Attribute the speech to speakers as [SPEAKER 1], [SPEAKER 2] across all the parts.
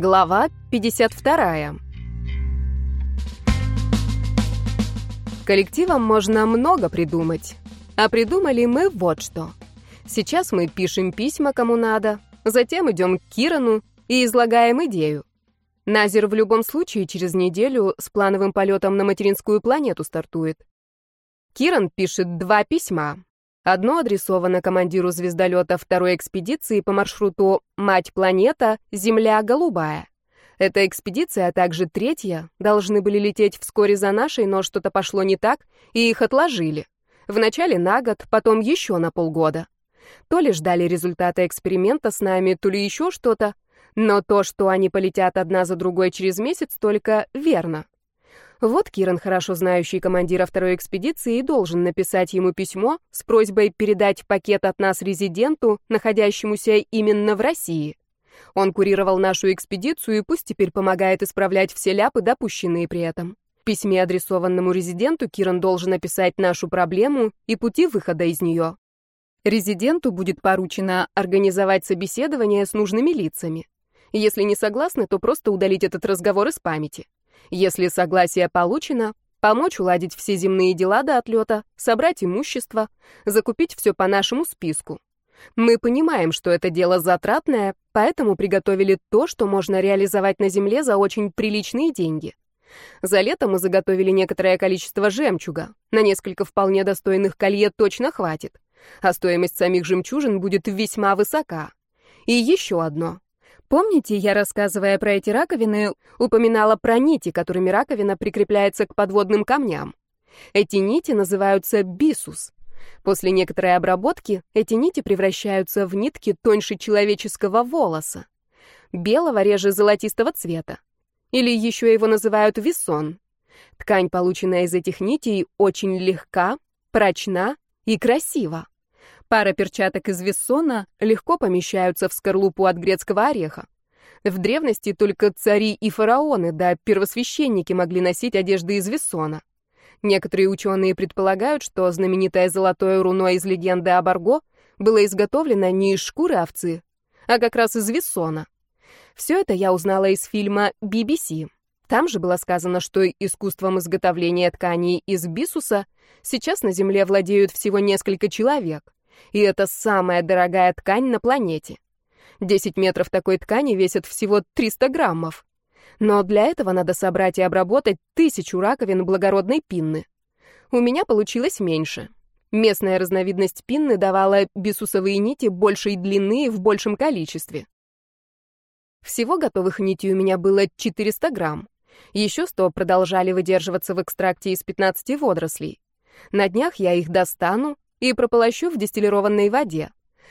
[SPEAKER 1] Глава 52. Коллективам можно много придумать. А придумали мы вот что. Сейчас мы пишем письма кому надо, затем идем к Кирану и излагаем идею. Назер в любом случае через неделю с плановым полетом на материнскую планету стартует. Киран пишет два письма. Одно адресовано командиру звездолета второй экспедиции по маршруту «Мать-планета, Земля голубая». Эта экспедиция, а также третья, должны были лететь вскоре за нашей, но что-то пошло не так, и их отложили. Вначале на год, потом еще на полгода. То ли ждали результата эксперимента с нами, то ли еще что-то, но то, что они полетят одна за другой через месяц, только верно. Вот Киран, хорошо знающий командира второй экспедиции, должен написать ему письмо с просьбой передать пакет от нас резиденту, находящемуся именно в России. Он курировал нашу экспедицию и пусть теперь помогает исправлять все ляпы, допущенные при этом. В письме, адресованному резиденту, Киран должен описать нашу проблему и пути выхода из нее. Резиденту будет поручено организовать собеседование с нужными лицами. Если не согласны, то просто удалить этот разговор из памяти. Если согласие получено, помочь уладить все земные дела до отлета, собрать имущество, закупить все по нашему списку. Мы понимаем, что это дело затратное, поэтому приготовили то, что можно реализовать на земле за очень приличные деньги. За лето мы заготовили некоторое количество жемчуга. На несколько вполне достойных колье точно хватит. А стоимость самих жемчужин будет весьма высока. И еще одно. Помните, я, рассказывая про эти раковины, упоминала про нити, которыми раковина прикрепляется к подводным камням? Эти нити называются бисус. После некоторой обработки эти нити превращаются в нитки тоньше человеческого волоса. Белого реже золотистого цвета. Или еще его называют висон. Ткань, полученная из этих нитей, очень легка, прочна и красива. Пара перчаток из вессона легко помещаются в скорлупу от грецкого ореха. В древности только цари и фараоны, да первосвященники могли носить одежды из вессона. Некоторые ученые предполагают, что знаменитое золотое руно из легенды о Барго было изготовлено не из шкуры овцы, а как раз из вессона. Все это я узнала из фильма BBC. Там же было сказано, что искусством изготовления тканей из бисуса сейчас на Земле владеют всего несколько человек. И это самая дорогая ткань на планете. 10 метров такой ткани весят всего 300 граммов. Но для этого надо собрать и обработать тысячу раковин благородной пинны. У меня получилось меньше. Местная разновидность пинны давала бисусовые нити большей длины и в большем количестве. Всего готовых нитей у меня было 400 грамм. Еще 100 продолжали выдерживаться в экстракте из 15 водорослей. На днях я их достану, и прополощу в дистиллированной воде.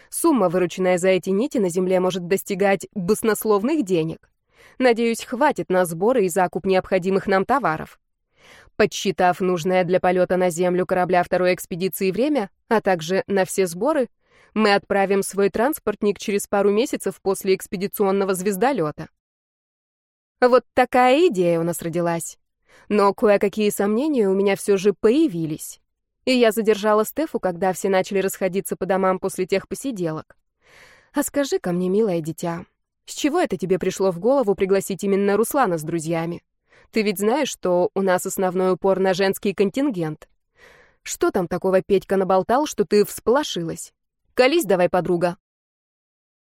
[SPEAKER 1] Сумма, вырученная за эти нити, на земле может достигать баснословных денег. Надеюсь, хватит на сборы и закуп необходимых нам товаров. Подсчитав нужное для полета на Землю корабля второй экспедиции время, а также на все сборы, мы отправим свой транспортник через пару месяцев после экспедиционного звездолета. Вот такая идея у нас родилась. Но кое-какие сомнения у меня все же появились и я задержала Стефу, когда все начали расходиться по домам после тех посиделок. «А скажи-ка мне, милое дитя, с чего это тебе пришло в голову пригласить именно Руслана с друзьями? Ты ведь знаешь, что у нас основной упор на женский контингент. Что там такого Петька наболтал, что ты всполошилась? Колись давай, подруга».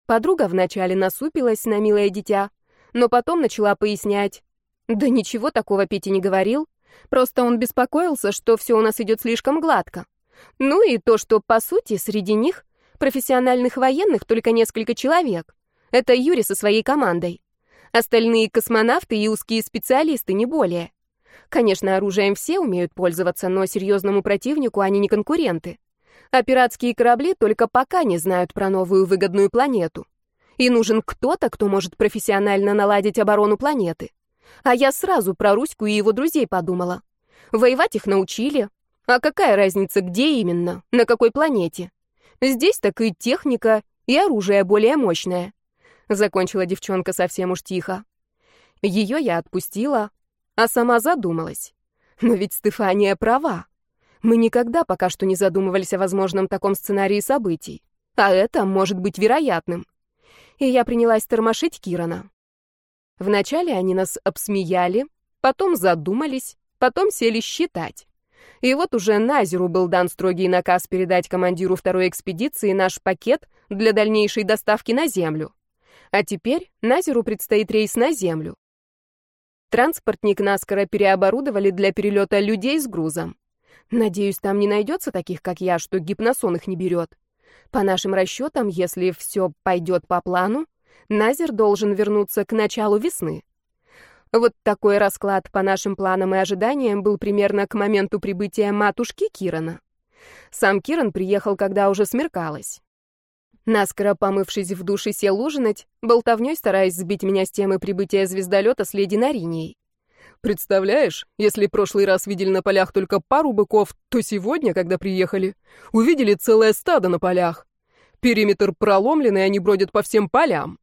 [SPEAKER 1] Подруга вначале насупилась на милое дитя, но потом начала пояснять. «Да ничего такого Петя не говорил. Просто он беспокоился, что все у нас идет слишком гладко. Ну и то, что, по сути, среди них профессиональных военных только несколько человек. Это Юрий со своей командой. Остальные космонавты и узкие специалисты, не более. Конечно, оружием все умеют пользоваться, но серьезному противнику они не конкуренты. А пиратские корабли только пока не знают про новую выгодную планету. И нужен кто-то, кто может профессионально наладить оборону планеты. А я сразу про Руську и его друзей подумала. Воевать их научили. А какая разница, где именно, на какой планете? Здесь так и техника, и оружие более мощное. Закончила девчонка совсем уж тихо. Ее я отпустила, а сама задумалась. Но ведь Стефания права. Мы никогда пока что не задумывались о возможном таком сценарии событий. А это может быть вероятным. И я принялась тормошить Кирана. Вначале они нас обсмеяли, потом задумались, потом сели считать. И вот уже Назеру был дан строгий наказ передать командиру второй экспедиции наш пакет для дальнейшей доставки на Землю. А теперь Назеру предстоит рейс на Землю. Транспортник наскоро переоборудовали для перелета людей с грузом. Надеюсь, там не найдется таких, как я, что гипносон их не берет. По нашим расчетам, если все пойдет по плану, Назер должен вернуться к началу весны. Вот такой расклад по нашим планам и ожиданиям был примерно к моменту прибытия матушки Кирана. Сам Киран приехал, когда уже смеркалось. Наскоро помывшись в душе, сел ужинать, болтовней стараясь сбить меня с темы прибытия звездолета с леди Наринией.
[SPEAKER 2] Представляешь, если прошлый раз видели на полях только пару быков, то сегодня, когда приехали, увидели целое стадо на полях. Периметр проломлен, и они бродят по всем полям.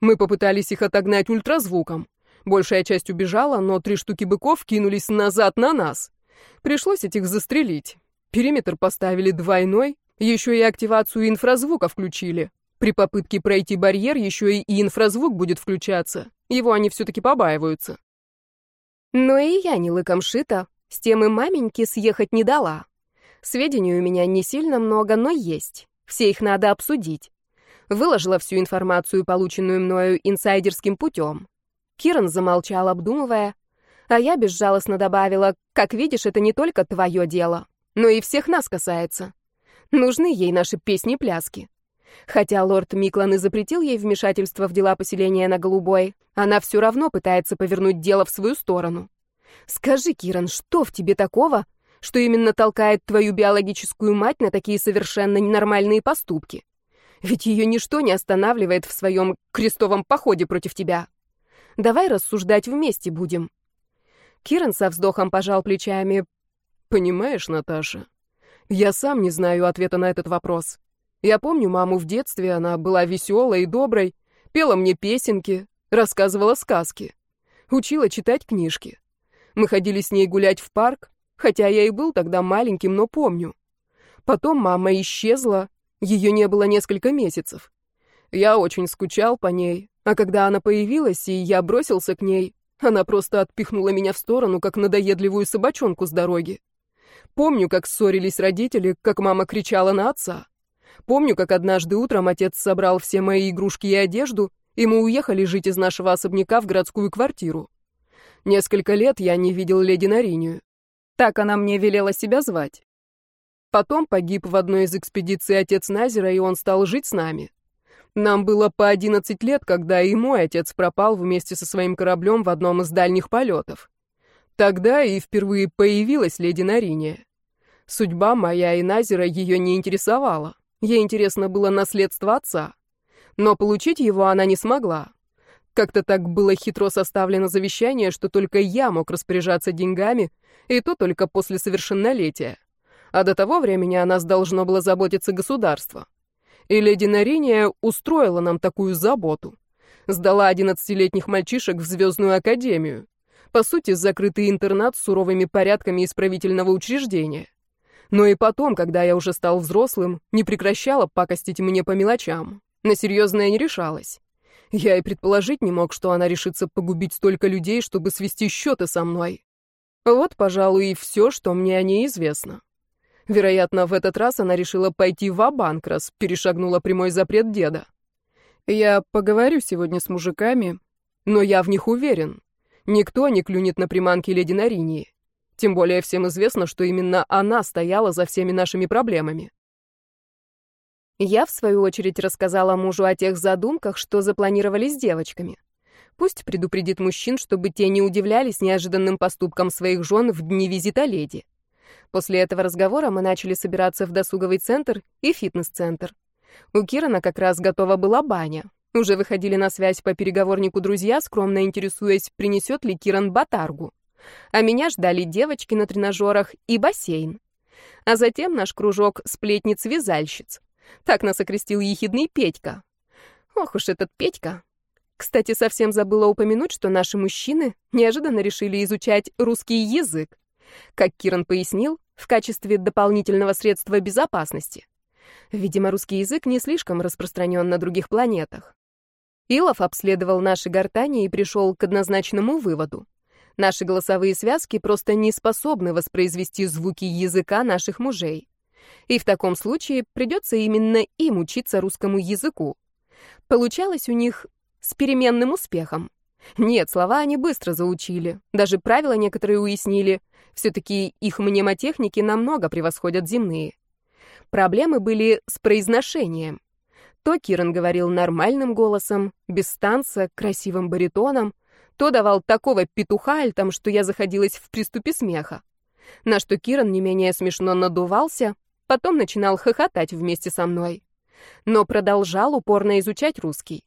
[SPEAKER 2] Мы попытались их отогнать ультразвуком. Большая часть убежала, но три штуки быков кинулись назад на нас. Пришлось этих застрелить. Периметр поставили двойной, еще и активацию инфразвука включили. При попытке пройти барьер еще и инфразвук будет включаться. Его они все-таки побаиваются.
[SPEAKER 1] Но и я не лыком шита, с тем и маменьки съехать не дала. Сведений у меня не сильно много, но есть. Все их надо обсудить. Выложила всю информацию, полученную мною инсайдерским путем. Киран замолчал, обдумывая, а я безжалостно добавила, как видишь, это не только твое дело, но и всех нас касается. Нужны ей наши песни-пляски. Хотя лорд Миклан и запретил ей вмешательство в дела поселения на Голубой, она все равно пытается повернуть дело в свою сторону. Скажи, Киран, что в тебе такого, что именно толкает твою биологическую мать на такие совершенно ненормальные поступки? Ведь ее ничто не останавливает в своем крестовом походе против тебя. Давай рассуждать вместе будем. Киран со вздохом пожал плечами.
[SPEAKER 2] Понимаешь, Наташа, я сам не знаю ответа на этот вопрос. Я помню маму в детстве, она была веселой и доброй, пела мне песенки, рассказывала сказки, учила читать книжки. Мы ходили с ней гулять в парк, хотя я и был тогда маленьким, но помню. Потом мама исчезла, ее не было несколько месяцев. Я очень скучал по ней, а когда она появилась, и я бросился к ней, она просто отпихнула меня в сторону, как надоедливую собачонку с дороги. Помню, как ссорились родители, как мама кричала на отца. Помню, как однажды утром отец собрал все мои игрушки и одежду, и мы уехали жить из нашего особняка в городскую квартиру. Несколько лет я не видел леди Наринию. Так она мне велела себя звать. Потом погиб в одной из экспедиций отец Назера, и он стал жить с нами. Нам было по 11 лет, когда и мой отец пропал вместе со своим кораблем в одном из дальних полетов. Тогда и впервые появилась леди Нариния. Судьба моя и Назера ее не интересовала. Ей интересно было наследство отца. Но получить его она не смогла. Как-то так было хитро составлено завещание, что только я мог распоряжаться деньгами, и то только после совершеннолетия. А до того времени о нас должно было заботиться государство. И леди Нариния устроила нам такую заботу. Сдала одиннадцатилетних мальчишек в Звездную Академию. По сути, закрытый интернат с суровыми порядками исправительного учреждения. Но и потом, когда я уже стал взрослым, не прекращала пакостить мне по мелочам. На серьезное не решалась. Я и предположить не мог, что она решится погубить столько людей, чтобы свести счеты со мной. Вот, пожалуй, и все, что мне о ней известно. Вероятно, в этот раз она решила пойти в банк раз перешагнула прямой запрет деда. Я поговорю сегодня с мужиками, но я в них уверен. Никто не клюнет на приманки леди Наринии. Тем более всем известно, что именно она стояла за всеми нашими проблемами.
[SPEAKER 1] Я, в свою очередь, рассказала мужу о тех задумках, что запланировали с девочками. Пусть предупредит мужчин, чтобы те не удивлялись неожиданным поступкам своих жен в дни визита леди. После этого разговора мы начали собираться в досуговый центр и фитнес-центр. У Кирана как раз готова была баня. Уже выходили на связь по переговорнику друзья, скромно интересуясь, принесет ли Киран батаргу а меня ждали девочки на тренажерах и бассейн. А затем наш кружок сплетниц-вязальщиц. Так нас окрестил ехидный Петька. Ох уж этот Петька. Кстати, совсем забыла упомянуть, что наши мужчины неожиданно решили изучать русский язык. Как Киран пояснил, в качестве дополнительного средства безопасности. Видимо, русский язык не слишком распространен на других планетах. Илов обследовал наши гортани и пришел к однозначному выводу. Наши голосовые связки просто не способны воспроизвести звуки языка наших мужей. И в таком случае придется именно им учиться русскому языку. Получалось у них с переменным успехом. Нет, слова они быстро заучили, даже правила некоторые уяснили. Все-таки их мнемотехники намного превосходят земные. Проблемы были с произношением. То Киран говорил нормальным голосом, без станца, красивым баритоном, то давал такого петуха альтом, что я заходилась в приступе смеха. На что Киран не менее смешно надувался, потом начинал хохотать вместе со мной. Но продолжал упорно изучать русский.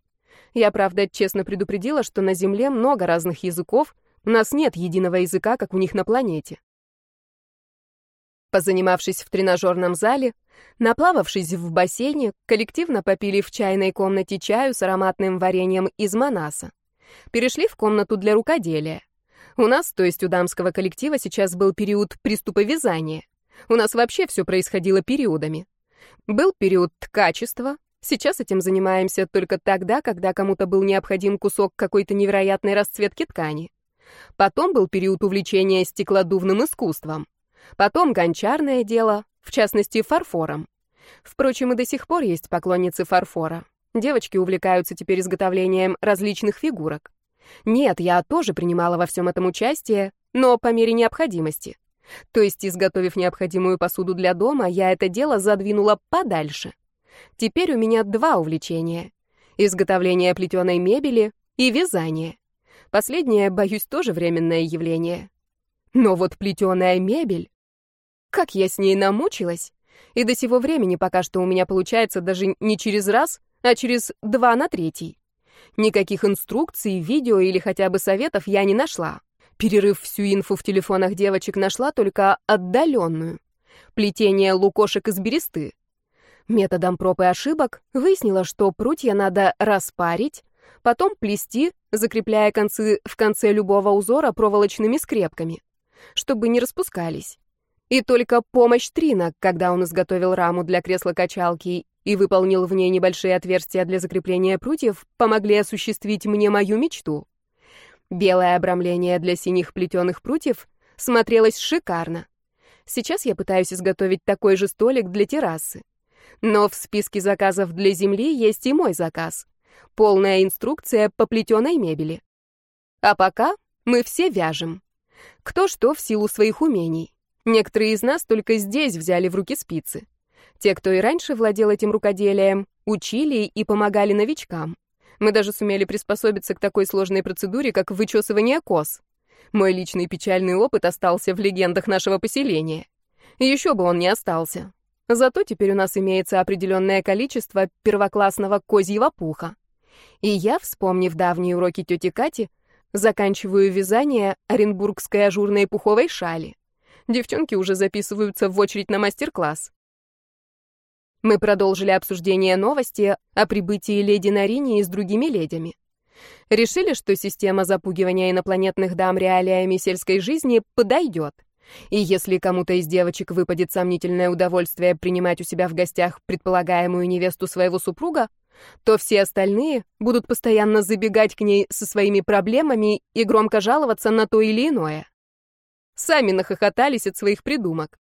[SPEAKER 1] Я, правда, честно предупредила, что на Земле много разных языков, у нас нет единого языка, как у них на планете. Позанимавшись в тренажерном зале, наплававшись в бассейне, коллективно попили в чайной комнате чаю с ароматным вареньем из манаса. Перешли в комнату для рукоделия. У нас, то есть у дамского коллектива, сейчас был период приступа вязания. У нас вообще все происходило периодами. Был период ткачества, сейчас этим занимаемся только тогда, когда кому-то был необходим кусок какой-то невероятной расцветки ткани. Потом был период увлечения стеклодувным искусством. Потом гончарное дело, в частности, фарфором. Впрочем, и до сих пор есть поклонницы фарфора. Девочки увлекаются теперь изготовлением различных фигурок. Нет, я тоже принимала во всем этом участие, но по мере необходимости. То есть, изготовив необходимую посуду для дома, я это дело задвинула подальше. Теперь у меня два увлечения. Изготовление плетеной мебели и вязание. Последнее, боюсь, тоже временное явление. Но вот плетеная мебель... Как я с ней намучилась. И до сего времени пока что у меня получается даже не через раз, а через два на третий. Никаких инструкций, видео или хотя бы советов я не нашла. Перерыв всю инфу в телефонах девочек, нашла только отдаленную. Плетение лукошек из бересты. Методом проб и ошибок выяснила, что прутья надо распарить, потом плести, закрепляя концы в конце любого узора проволочными скрепками, чтобы не распускались. И только помощь Трина, когда он изготовил раму для кресла-качалки и выполнил в ней небольшие отверстия для закрепления прутьев, помогли осуществить мне мою мечту. Белое обрамление для синих плетеных прутьев смотрелось шикарно. Сейчас я пытаюсь изготовить такой же столик для террасы. Но в списке заказов для земли есть и мой заказ. Полная инструкция по плетеной мебели. А пока мы все вяжем. Кто что в силу своих умений. Некоторые из нас только здесь взяли в руки спицы. Те, кто и раньше владел этим рукоделием, учили и помогали новичкам. Мы даже сумели приспособиться к такой сложной процедуре, как вычесывание кос. Мой личный печальный опыт остался в легендах нашего поселения. Еще бы он не остался. Зато теперь у нас имеется определенное количество первоклассного козьего пуха. И я, вспомнив давние уроки тети Кати, заканчиваю вязание оренбургской ажурной пуховой шали. Девчонки уже записываются в очередь на мастер-класс. Мы продолжили обсуждение новости о прибытии леди Нарини с другими ледями. Решили, что система запугивания инопланетных дам реалиями сельской жизни подойдет. И если кому-то из девочек выпадет сомнительное удовольствие принимать у себя в гостях предполагаемую невесту своего супруга, то все остальные будут постоянно забегать к ней со своими проблемами и громко жаловаться на то или иное. Сами нахохотались от своих придумок.